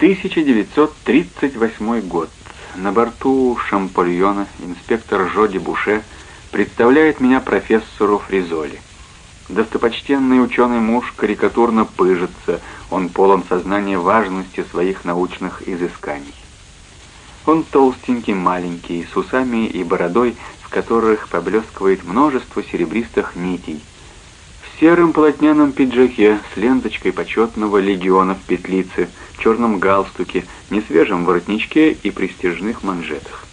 1938 год. На борту Шампольона инспектор Жоди Буше представляет меня профессору Фризоли. Достопочтенный ученый муж карикатурно пыжится, он полон сознания важности своих научных изысканий. Он толстенький, маленький, с усами и бородой, в которых поблескивает множество серебристых нитей. В сером полотняном пиджаке с ленточкой почетного легиона в петлице, черном галстуке, несвежем воротничке и престижных манжетах.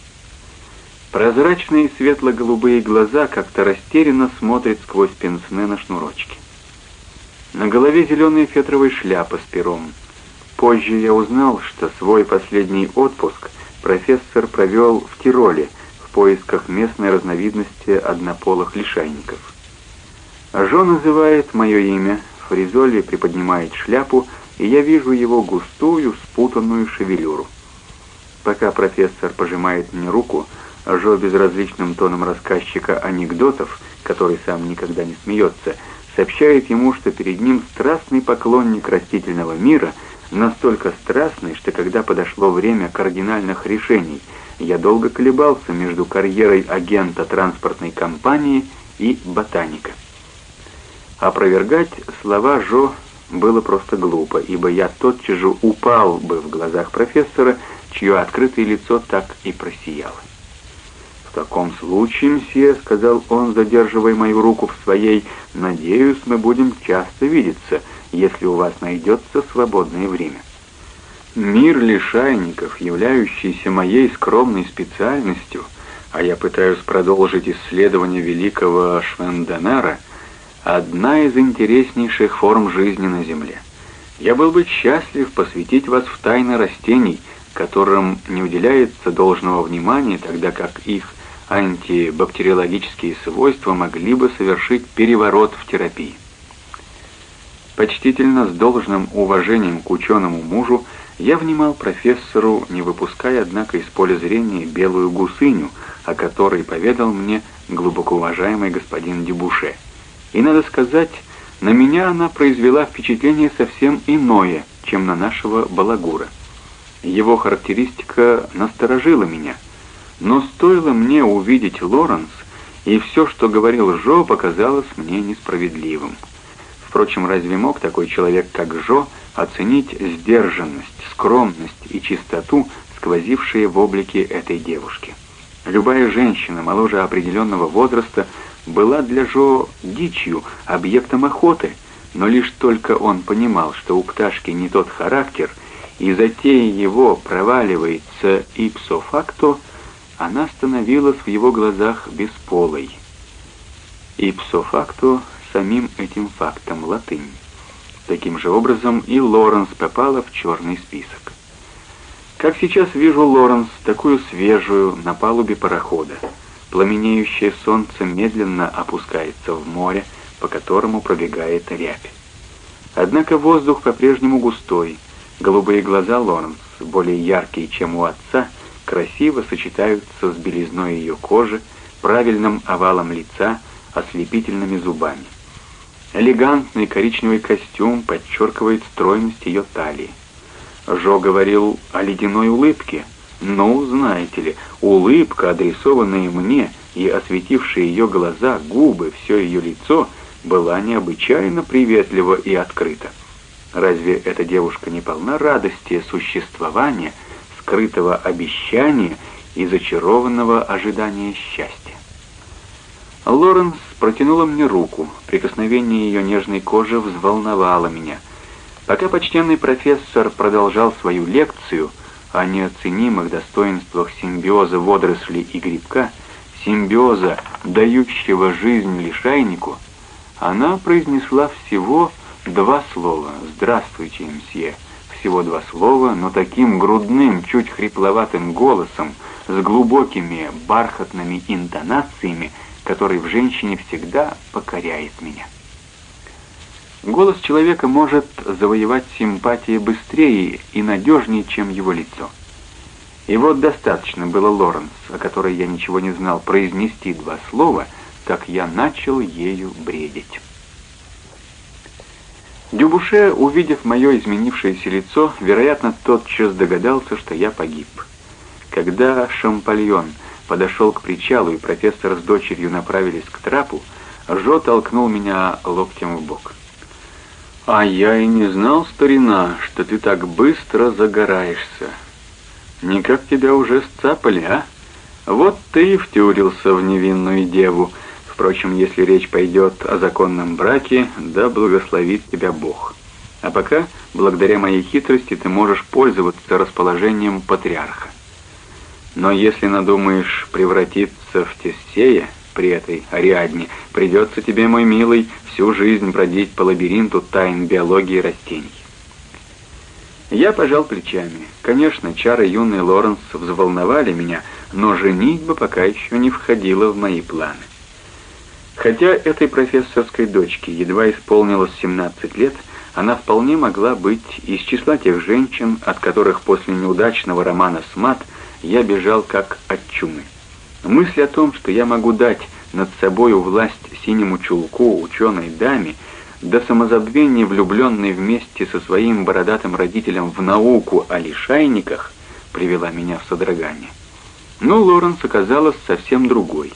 Прозрачные светло-голубые глаза как-то растерянно смотрят сквозь пенсне на шнурочке. На голове зеленая фетровая шляпа с пером. Позже я узнал, что свой последний отпуск профессор провел в Тироле в поисках местной разновидности однополых лишайников. Жо называет мое имя, Фризоли приподнимает шляпу, и я вижу его густую, спутанную шевелюру. Пока профессор пожимает мне руку, Жо безразличным тоном рассказчика анекдотов, который сам никогда не смеется, сообщает ему, что перед ним страстный поклонник растительного мира, настолько страстный, что когда подошло время кардинальных решений, я долго колебался между карьерой агента транспортной компании и ботаника. Опровергать слова Жо было просто глупо, ибо я тотчас же упал бы в глазах профессора, чье открытое лицо так и просияло. «В таком случае, мсье», — сказал он, задерживая мою руку в своей, — «надеюсь, мы будем часто видеться, если у вас найдется свободное время». Мир лишайников, являющийся моей скромной специальностью, а я пытаюсь продолжить исследование великого Швенденера, одна из интереснейших форм жизни на Земле. Я был бы счастлив посвятить вас в тайны растений, которым не уделяется должного внимания, тогда как их антибактериологические свойства могли бы совершить переворот в терапии. Почтительно, с должным уважением к ученому мужу, я внимал профессору, не выпуская, однако, из поля зрения белую гусыню, о которой поведал мне глубоко уважаемый господин Дебуше. И, надо сказать, на меня она произвела впечатление совсем иное, чем на нашего балагура. Его характеристика насторожила меня — но стоило мне увидеть Лоренс, и все, что говорил Жо, показалось мне несправедливым. Впрочем, разве мог такой человек, как Жо, оценить сдержанность, скромность и чистоту, сквозившие в облике этой девушки? Любая женщина моложе определенного возраста была для Жо дичью, объектом охоты, но лишь только он понимал, что у пташки не тот характер, и затея его проваливается ипсо-факто, она становилась в его глазах бесполой. Ипсо факту самим этим фактом латынь. Таким же образом и Лоренс попала в черный список. Как сейчас вижу Лоренс, такую свежую, на палубе парохода. Пламенеющее солнце медленно опускается в море, по которому пробегает рябь. Однако воздух по-прежнему густой. Голубые глаза Лоренс, более яркие, чем у отца, красиво сочетаются с белизной ее кожи, правильным овалом лица, ослепительными зубами. Элегантный коричневый костюм подчеркивает стройность ее талии. Жо говорил о ледяной улыбке. Ну, знаете ли, улыбка, адресованная мне и осветившая ее глаза, губы, все ее лицо, была необычайно приветлива и открыта. Разве эта девушка не полна радости существования, скрытого обещания и зачарованного ожидания счастья. Лоренс протянула мне руку. Прикосновение ее нежной кожи взволновало меня. Пока почтенный профессор продолжал свою лекцию о неоценимых достоинствах симбиоза водорослей и грибка, симбиоза, дающего жизнь лишайнику, она произнесла всего два слова «Здравствуйте, мсье», всего два слова, но таким грудным, чуть хрипловатым голосом, с глубокими бархатными интонациями, который в женщине всегда покоряет меня. Голос человека может завоевать симпатии быстрее и надежнее, чем его лицо. И вот достаточно было Лоренс, о которой я ничего не знал, произнести два слова, как я начал ею бредить. Дюбуше, увидев мое изменившееся лицо, вероятно, тотчас догадался, что я погиб. Когда Шампальон подошел к причалу, и профессор с дочерью направились к трапу, Жо толкнул меня локтем в бок. «А я и не знал, старина, что ты так быстро загораешься. Никак тебя уже сцапали, а? Вот ты и втюрился в невинную деву. Впрочем, если речь пойдет о законном браке, да благословит тебя Бог. А пока, благодаря моей хитрости, ты можешь пользоваться расположением патриарха. Но если надумаешь превратиться в Тесея при этой Ариадне, придется тебе, мой милый, всю жизнь бродить по лабиринту тайн биологии растений. Я пожал плечами. Конечно, чары юный Лоренс взволновали меня, но женитьба пока еще не входила в мои планы. Хотя этой профессорской дочке едва исполнилось 17 лет, она вполне могла быть из числа тех женщин, от которых после неудачного романа с Мат я бежал как от чумы. Мысль о том, что я могу дать над собою власть синему чулку, ученой даме, до самозабвения влюбленной вместе со своим бородатым родителем в науку о лишайниках, привела меня в содрогание. Но Лоренс оказалась совсем другой.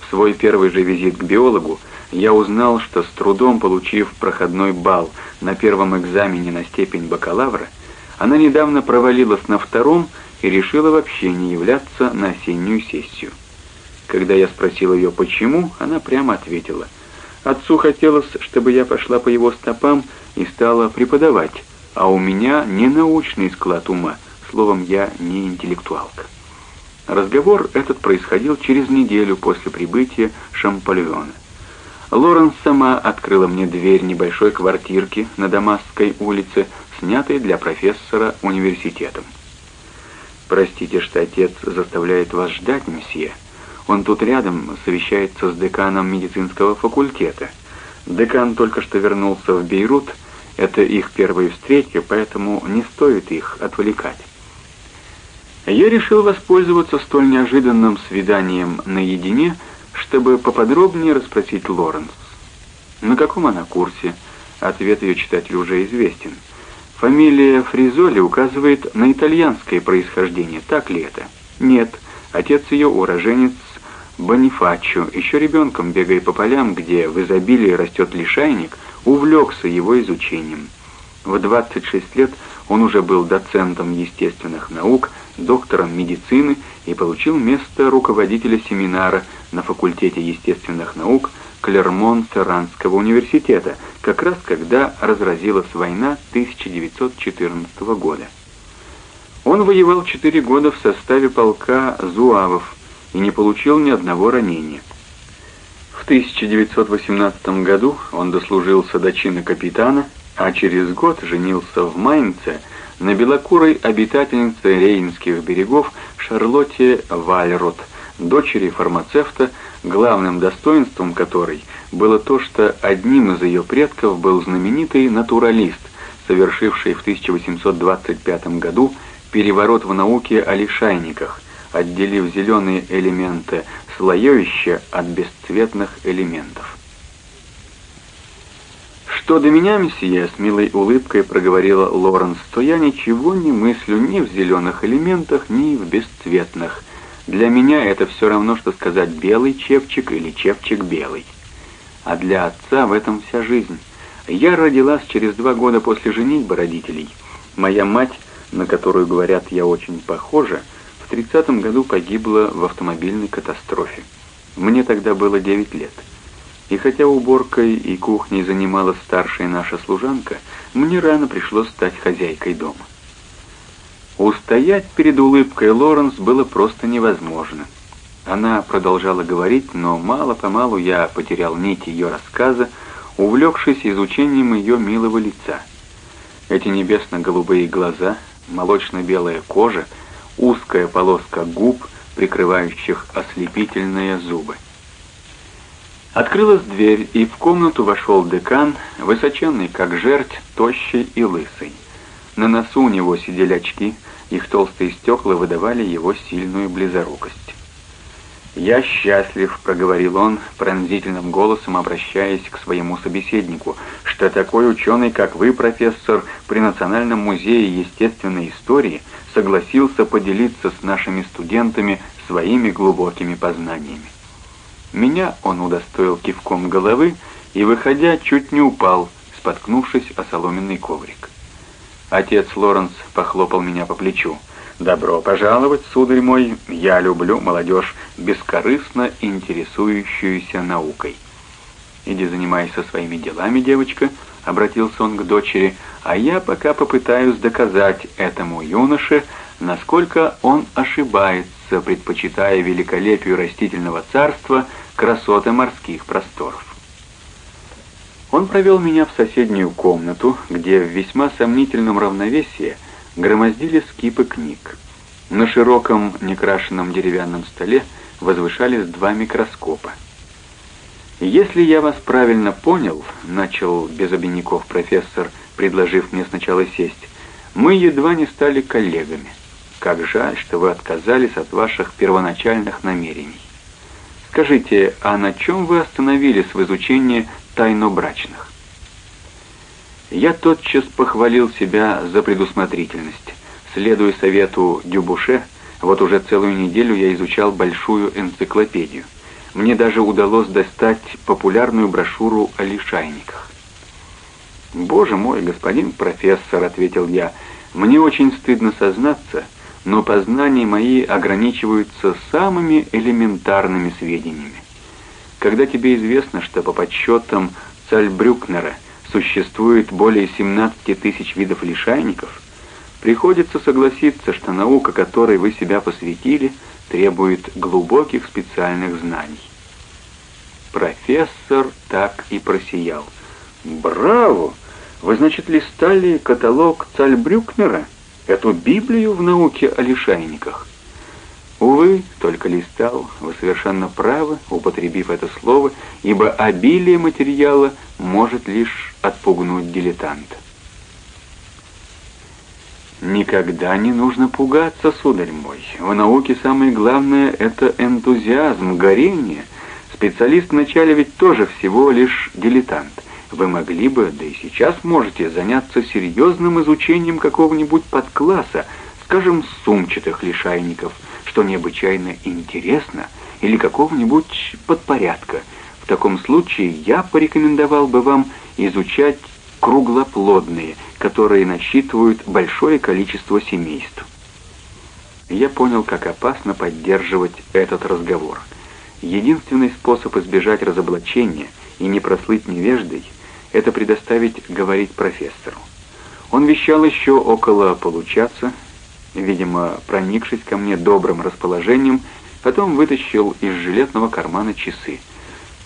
В свой первый же визит к биологу я узнал, что с трудом получив проходной балл на первом экзамене на степень бакалавра, она недавно провалилась на втором и решила вообще не являться на осеннюю сессию. Когда я спросил ее почему, она прямо ответила: "Отцу хотелось, чтобы я пошла по его стопам и стала преподавать, а у меня не научный склад ума, словом, я не интеллектуалка". Разговор этот происходил через неделю после прибытия Шампальона. Лоренс сама открыла мне дверь небольшой квартирки на Дамасской улице, снятой для профессора университетом. «Простите, что отец заставляет вас ждать, месье. Он тут рядом совещается с деканом медицинского факультета. Декан только что вернулся в Бейрут, это их первая встреча, поэтому не стоит их отвлекать». Я решил воспользоваться столь неожиданным свиданием наедине, чтобы поподробнее расспросить Лоренс. На каком она курсе? Ответ ее читателю уже известен. Фамилия Фризоли указывает на итальянское происхождение, так ли это? Нет, отец ее уроженец Бонифаччо, еще ребенком, бегая по полям, где в изобилии растет лишайник, увлекся его изучением. В 26 лет он уже был доцентом естественных наук, доктором медицины и получил место руководителя семинара на факультете естественных наук Клермон-Серранского университета, как раз когда разразилась война 1914 года. Он воевал четыре года в составе полка зуавов и не получил ни одного ранения. В 1918 году он дослужился до чина капитана, а через год женился в Майнце на белокурой обитательнице Рейнских берегов Шарлотте Вальрот, дочери фармацевта, главным достоинством которой было то, что одним из ее предков был знаменитый натуралист, совершивший в 1825 году переворот в науке о лишайниках, отделив зеленые элементы слоевища от бесцветных элементов. «Что до меня, месье?» — с милой улыбкой проговорила Лоренс, «то я ничего не мыслю ни в зеленых элементах, ни в бесцветных. Для меня это все равно, что сказать «белый чепчик» или «чепчик белый». А для отца в этом вся жизнь. Я родилась через два года после женитьбы родителей. Моя мать, на которую, говорят, я очень похожа, в тридцатом году погибла в автомобильной катастрофе. Мне тогда было девять лет. И хотя уборкой и кухней занималась старшая наша служанка, мне рано пришлось стать хозяйкой дома. Устоять перед улыбкой Лоренс было просто невозможно. Она продолжала говорить, но мало-помалу я потерял нить ее рассказа, увлекшись изучением ее милого лица. Эти небесно-голубые глаза, молочно-белая кожа, узкая полоска губ, прикрывающих ослепительные зубы. Открылась дверь, и в комнату вошел декан, высоченный, как жерть, тощий и лысый. На носу у него сидели очки, их толстые стекла выдавали его сильную близорукость. «Я счастлив», — проговорил он пронзительным голосом, обращаясь к своему собеседнику, «что такой ученый, как вы, профессор, при Национальном музее естественной истории согласился поделиться с нашими студентами своими глубокими познаниями». Меня он удостоил кивком головы и, выходя, чуть не упал, споткнувшись о соломенный коврик. Отец Лоренс похлопал меня по плечу. «Добро пожаловать, сударь мой, я люблю молодежь, бескорыстно интересующуюся наукой». «Иди занимайся своими делами, девочка», — обратился он к дочери, «а я пока попытаюсь доказать этому юноше, насколько он ошибается, предпочитая великолепию растительного царства красоты морских просторов». Он провел меня в соседнюю комнату, где в весьма сомнительном равновесии громоздились кипы книг. На широком некрашенном деревянном столе возвышались два микроскопа. «Если я вас правильно понял», — начал без обиняков профессор, предложив мне сначала сесть, «мы едва не стали коллегами. Как жаль, что вы отказались от ваших первоначальных намерений. Скажите, а на чем вы остановились в изучении тайнобрачных. Я тотчас похвалил себя за предусмотрительность. Следуя совету Дюбуше, вот уже целую неделю я изучал большую энциклопедию. Мне даже удалось достать популярную брошюру о лишайниках. «Боже мой, господин профессор», — ответил я, — «мне очень стыдно сознаться, но познания мои ограничиваются самыми элементарными сведениями. Когда тебе известно, что по подсчетам Цальбрюкнера существует более 17 тысяч видов лишайников, приходится согласиться, что наука, которой вы себя посвятили, требует глубоких специальных знаний. Профессор так и просиял. «Браво! Вы, значит, листали каталог Цальбрюкнера, эту Библию в науке о лишайниках?» Увы, только листал, вы совершенно правы, употребив это слово, ибо обилие материала может лишь отпугнуть дилетанта. Никогда не нужно пугаться, сударь мой. В науке самое главное — это энтузиазм, горение. Специалист вначале ведь тоже всего лишь дилетант. Вы могли бы, да и сейчас можете, заняться серьезным изучением какого-нибудь подкласса, скажем, сумчатых лишайников — что необычайно интересно, или какого-нибудь подпорядка. В таком случае я порекомендовал бы вам изучать круглоплодные, которые насчитывают большое количество семейств. Я понял, как опасно поддерживать этот разговор. Единственный способ избежать разоблачения и не прослыть невеждой – это предоставить говорить профессору. Он вещал еще около получаса, видимо, проникшись ко мне добрым расположением, потом вытащил из жилетного кармана часы.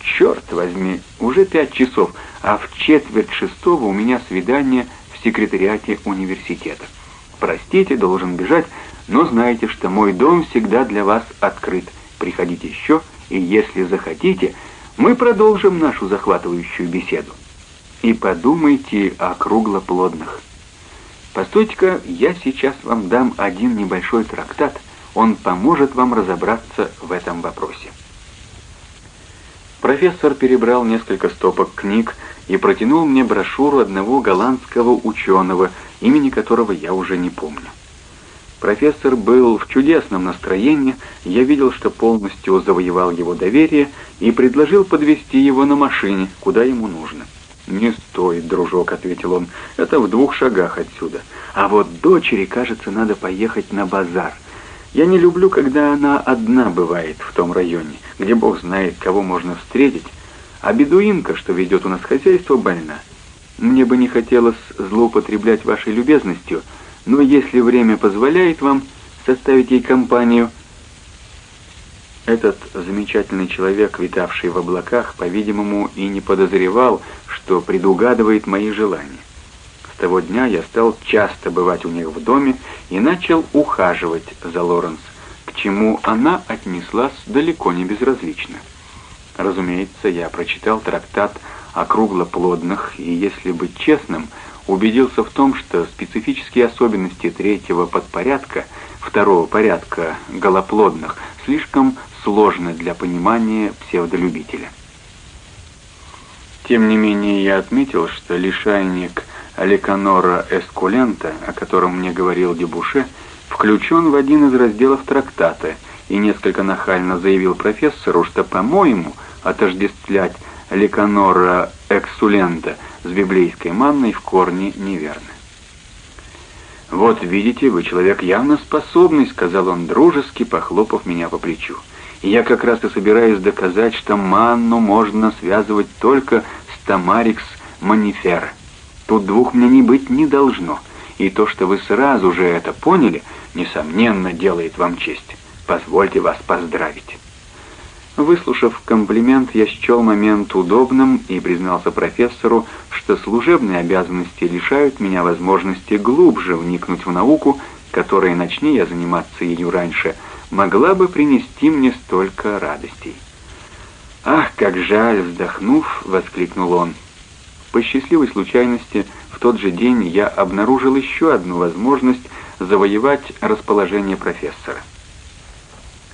«Черт возьми, уже пять часов, а в четверть шестого у меня свидание в секретариате университета. Простите, должен бежать, но знайте, что мой дом всегда для вас открыт. Приходите еще, и если захотите, мы продолжим нашу захватывающую беседу. И подумайте о круглоплодных». Постойте-ка, я сейчас вам дам один небольшой трактат, он поможет вам разобраться в этом вопросе. Профессор перебрал несколько стопок книг и протянул мне брошюру одного голландского ученого, имени которого я уже не помню. Профессор был в чудесном настроении, я видел, что полностью завоевал его доверие и предложил подвести его на машине, куда ему нужно. «Не стоит, дружок», — ответил он, — «это в двух шагах отсюда. А вот дочери, кажется, надо поехать на базар. Я не люблю, когда она одна бывает в том районе, где бог знает, кого можно встретить, а бедуинка, что ведет у нас хозяйство, больна. Мне бы не хотелось злоупотреблять вашей любезностью, но если время позволяет вам составить ей компанию, этот замечательный человек, витавший в облаках, по-видимому, и не подозревал, что предугадывает мои желания. С того дня я стал часто бывать у них в доме и начал ухаживать за Лоренс, к чему она отнеслась далеко не безразлично. Разумеется, я прочитал трактат о круглоплодных и, если быть честным, убедился в том, что специфические особенности третьего подпорядка второго порядка голоплодных слишком сложно для понимания псевдолюбителя. Тем не менее, я отметил, что лишайник Аликанора Эскулента, о котором мне говорил Дебуше, включен в один из разделов трактата и несколько нахально заявил профессору, что, по-моему, отождествлять Ликанора Эксулента с библейской манной в корне неверно. «Вот видите, вы человек явно способный», — сказал он дружески, похлопав меня по плечу. «И я как раз и собираюсь доказать, что манну можно связывать только с Тамарикс Манифера. Тут двух мне не быть не должно, и то, что вы сразу же это поняли, несомненно, делает вам честь. Позвольте вас поздравить». Выслушав комплимент, я счел момент удобным и признался профессору, что служебные обязанности лишают меня возможности глубже вникнуть в науку, которая, начни я заниматься ею раньше, могла бы принести мне столько радостей. «Ах, как жаль!» — вздохнув, воскликнул он. По счастливой случайности, в тот же день я обнаружил еще одну возможность завоевать расположение профессора.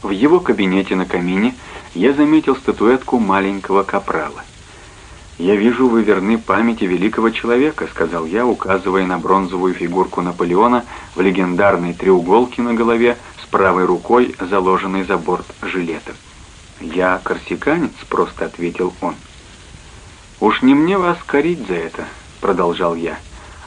В его кабинете на камине я заметил статуэтку маленького капрала. «Я вижу, вы верны памяти великого человека», — сказал я, указывая на бронзовую фигурку Наполеона в легендарной треуголке на голове с правой рукой, заложенной за борт жилета. «Я корсиканец», — просто ответил он. «Уж не мне вас корить за это», — продолжал я.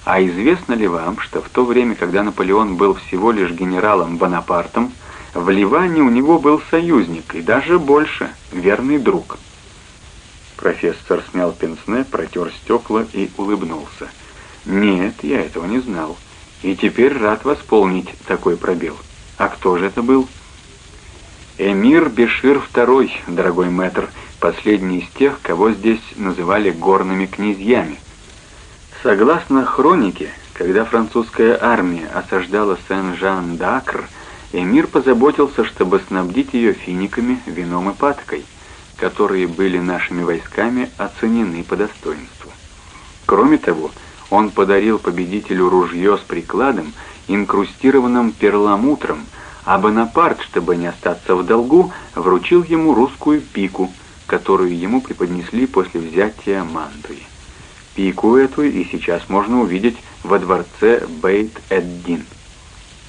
«А известно ли вам, что в то время, когда Наполеон был всего лишь генералом Бонапартом, — в Ливане у него был союзник, и даже больше, верный друг. Профессор снял пенсне, протер стекла и улыбнулся. «Нет, я этого не знал. И теперь рад восполнить такой пробел. А кто же это был?» «Эмир Бешир II, дорогой мэтр, последний из тех, кого здесь называли горными князьями. Согласно хронике, когда французская армия осаждала Сен-Жан-d'Акр, Эмир позаботился, чтобы снабдить ее финиками, вином и паткой, которые были нашими войсками оценены по достоинству. Кроме того, он подарил победителю ружье с прикладом, инкрустированным перламутром, а Бонапарт, чтобы не остаться в долгу, вручил ему русскую пику, которую ему преподнесли после взятия Мантуи. Пику эту и сейчас можно увидеть во дворце Бейт-эд-Дин.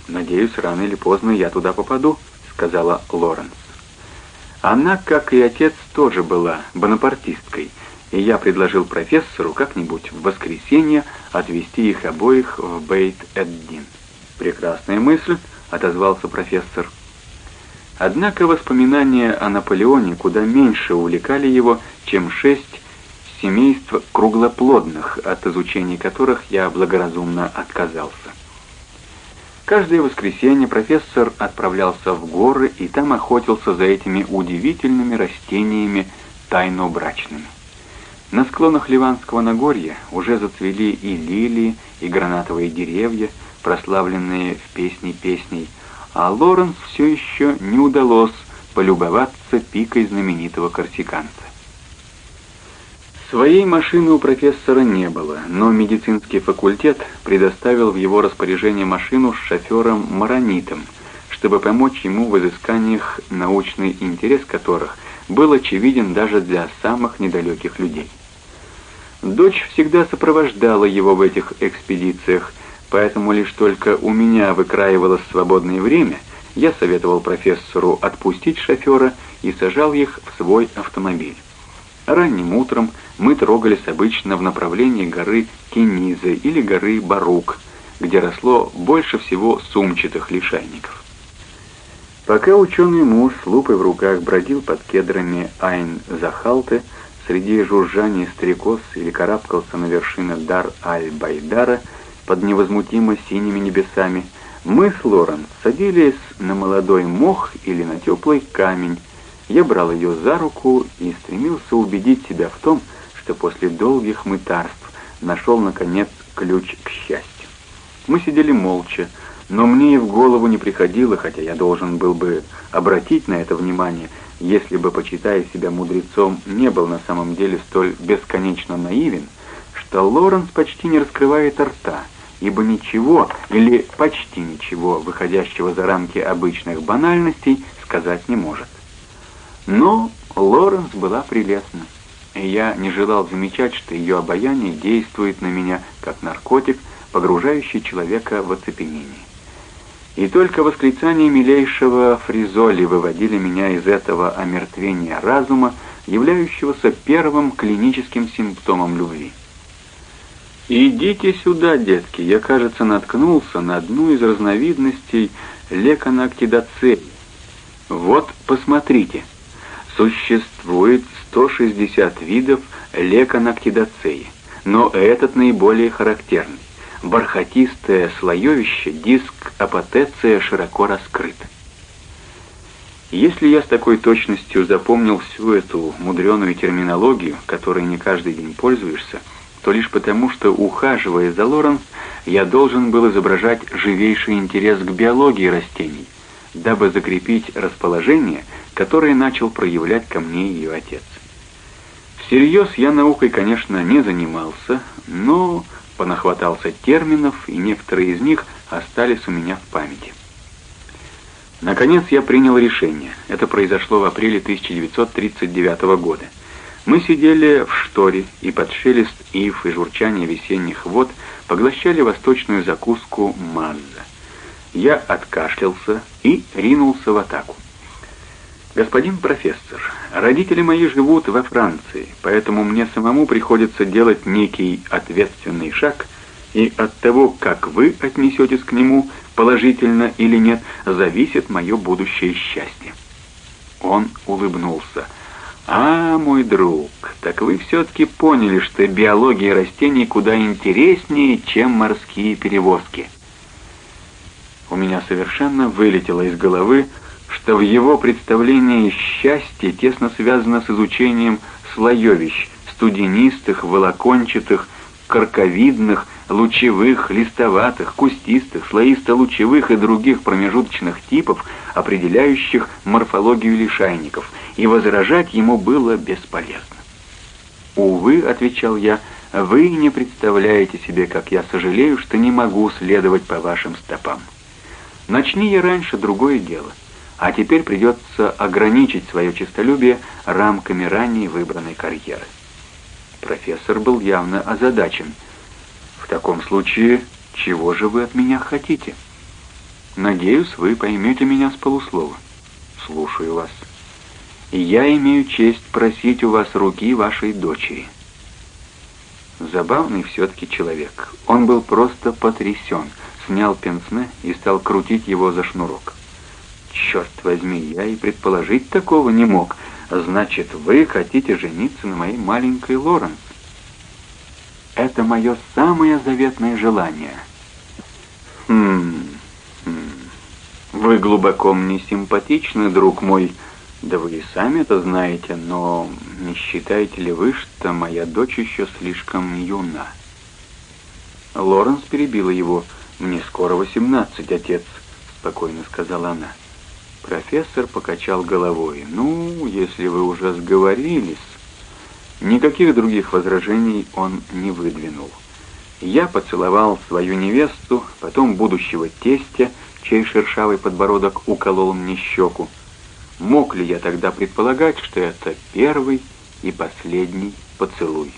«Надеюсь, рано или поздно я туда попаду», — сказала Лоренс. Она, как и отец, тоже была бонапартисткой, и я предложил профессору как-нибудь в воскресенье отвезти их обоих в Бейт-Эддин. «Прекрасная мысль», — отозвался профессор. Однако воспоминания о Наполеоне куда меньше увлекали его, чем шесть семейств круглоплодных, от изучения которых я благоразумно отказался. Каждое воскресенье профессор отправлялся в горы и там охотился за этими удивительными растениями тайнобрачными. На склонах Ливанского Нагорья уже зацвели и лилии, и гранатовые деревья, прославленные в песне песней, а Лоренс все еще не удалось полюбоваться пикой знаменитого корсиканца. Своей машины у профессора не было, но медицинский факультет предоставил в его распоряжение машину с шофером Маронитом, чтобы помочь ему в изысканиях, научный интерес которых был очевиден даже для самых недалеких людей. Дочь всегда сопровождала его в этих экспедициях, поэтому лишь только у меня выкраивалось свободное время, я советовал профессору отпустить шофера и сажал их в свой автомобиль. Ранним утром мы трогались обычно в направлении горы Кенизы или горы Барук, где росло больше всего сумчатых лишайников. Пока ученый муж с лупой в руках бродил под кедрами Айн-Захалты, среди жужжания стрекоз или карабкался на вершины Дар-Аль-Байдара под невозмутимо синими небесами, мы с Лорен садились на молодой мох или на теплый камень, я брал ее за руку и стремился убедить себя в том, что после долгих мытарств нашел, наконец, ключ к счастью. Мы сидели молча, но мне и в голову не приходило, хотя я должен был бы обратить на это внимание, если бы, почитая себя мудрецом, не был на самом деле столь бесконечно наивен, что Лоренс почти не раскрывает рта ибо ничего или почти ничего, выходящего за рамки обычных банальностей, сказать не может. Но Лоренс была прелестна, и я не желал замечать, что ее обаяние действует на меня как наркотик, погружающий человека в оцепенение. И только восклицания милейшего Фризоли выводили меня из этого омертвения разума, являющегося первым клиническим симптомом любви. «Идите сюда, детки, я, кажется, наткнулся на одну из разновидностей леконоктидоцель. Вот, посмотрите, существует 160 видов леконоктидоцеи, но этот наиболее характерный. Бархатистое слоевище, диск апотеция широко раскрыт. Если я с такой точностью запомнил всю эту мудреную терминологию, которой не каждый день пользуешься, то лишь потому, что, ухаживая за Лоренс, я должен был изображать живейший интерес к биологии растений, дабы закрепить расположение, которое начал проявлять ко мне ее отец. Всерьез я наукой, конечно, не занимался, но понахватался терминов, и некоторые из них остались у меня в памяти. Наконец я принял решение. Это произошло в апреле 1939 года. Мы сидели в шторе и под шелест ив и журчание весенних вод поглощали восточную закуску манза. Я откашлялся и ринулся в атаку. «Господин профессор, родители мои живут во Франции, поэтому мне самому приходится делать некий ответственный шаг, и от того, как вы отнесетесь к нему, положительно или нет, зависит мое будущее счастье». Он улыбнулся. «А, мой друг, так вы все-таки поняли, что биология растений куда интереснее, чем морские перевозки». У меня совершенно вылетело из головы, что в его представлении счастье тесно связано с изучением слоевищ, студенистых, волокончатых, корковидных, лучевых, листоватых, кустистых, слоисто-лучевых и других промежуточных типов, определяющих морфологию лишайников, и возражать ему было бесполезно. «Увы», — отвечал я, — «вы не представляете себе, как я сожалею, что не могу следовать по вашим стопам. Начни я раньше, другое дело, а теперь придется ограничить свое честолюбие рамками ранее выбранной карьеры». Профессор был явно озадачен — в таком случае, чего же вы от меня хотите? Надеюсь, вы поймете меня с полуслова. Слушаю вас. Я имею честь просить у вас руки вашей дочери. Забавный все-таки человек. Он был просто потрясен, снял пенсне и стал крутить его за шнурок. Черт возьми, я и предположить такого не мог. Значит, вы хотите жениться на моей маленькой Лоренс? Это мое самое заветное желание. Хм, хм. Вы глубоко мне симпатичны, друг мой. Да вы и сами это знаете, но не считаете ли вы, что моя дочь еще слишком юна? Лоренс перебила его. «Мне скоро восемнадцать, отец», — спокойно сказала она. Профессор покачал головой. «Ну, если вы уже сговорились...» Никаких других возражений он не выдвинул. Я поцеловал свою невесту, потом будущего тестя, чей шершавый подбородок уколол мне щеку. Мог ли я тогда предполагать, что это первый и последний поцелуй?